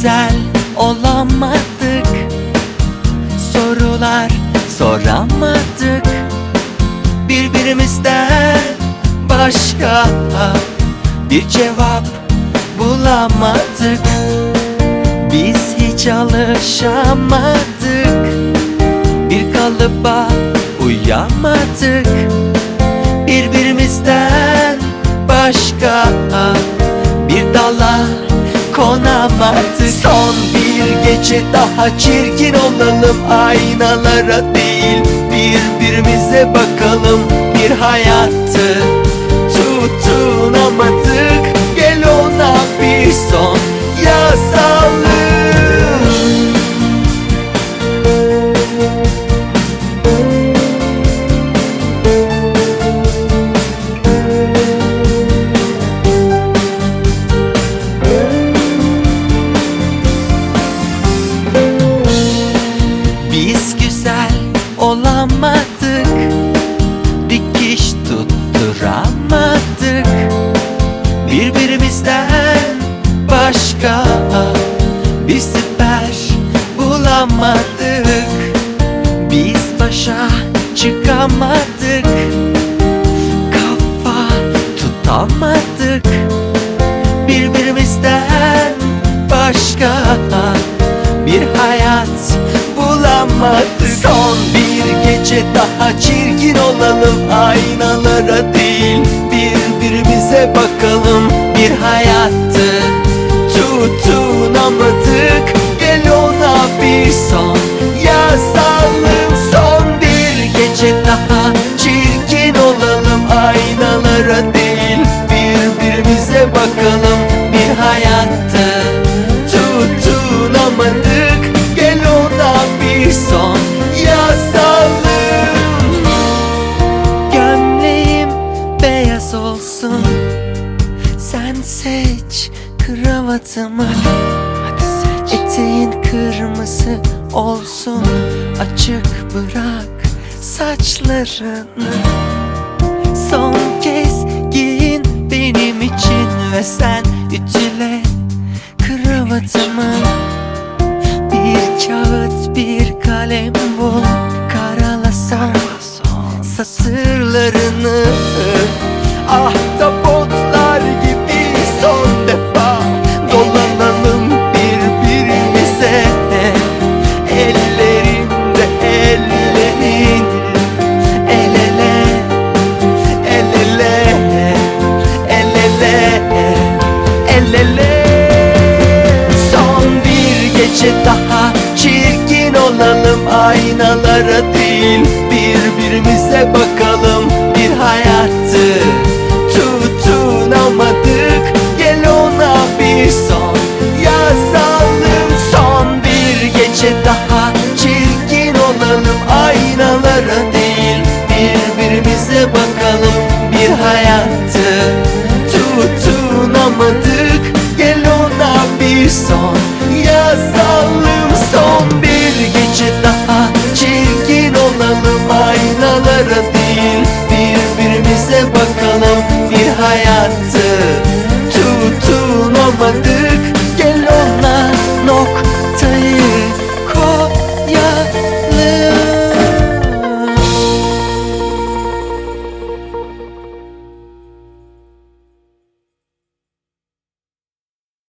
Güzel olamadık. Sorular soramadık. Birbirimizden başka bir cevap bulamadık. Biz hiç alışamadık. Bir kalıba uyamadık. Birbirimizden başka bir dala konamadık. Son bir gece daha çirkin olalım. Aynalara değil birbirimize bakalım. Bir hayatı başa çıkamadık. Kafa tutamadık. Birbirimizden başka bir hayat bulamadık. Son bir gece daha çirkin olalım. Aynalara değil birbirimize bakalım. Bir hayatı tutunamadık. Gel ona bir son Hayatı tutunamadık. Gel ona bir son yazalım. Gömleğim beyaz olsun. Sen seç kravatımı. Eteğin kırmızı olsun. Açık bırak saçlarını. Son kez giyin benim için Ve sen ütüle kravatımı Bir kağıt bir kalem bul Karalasan. satırlarını Aynalara değil birbirimize bakalım Bir hayatı. Tutunamadık Gel ona bir son. Yazalım Son bir gece daha çirkin olalım Aynalara değil birbirimize bakalım Bir hayatı. Tutunamadık Gel ona bir son. Yazalım Son bir gece daha Çirkin olalım aynalara değil Birbirimize bakalım. Bir hayatı Tutunamadık.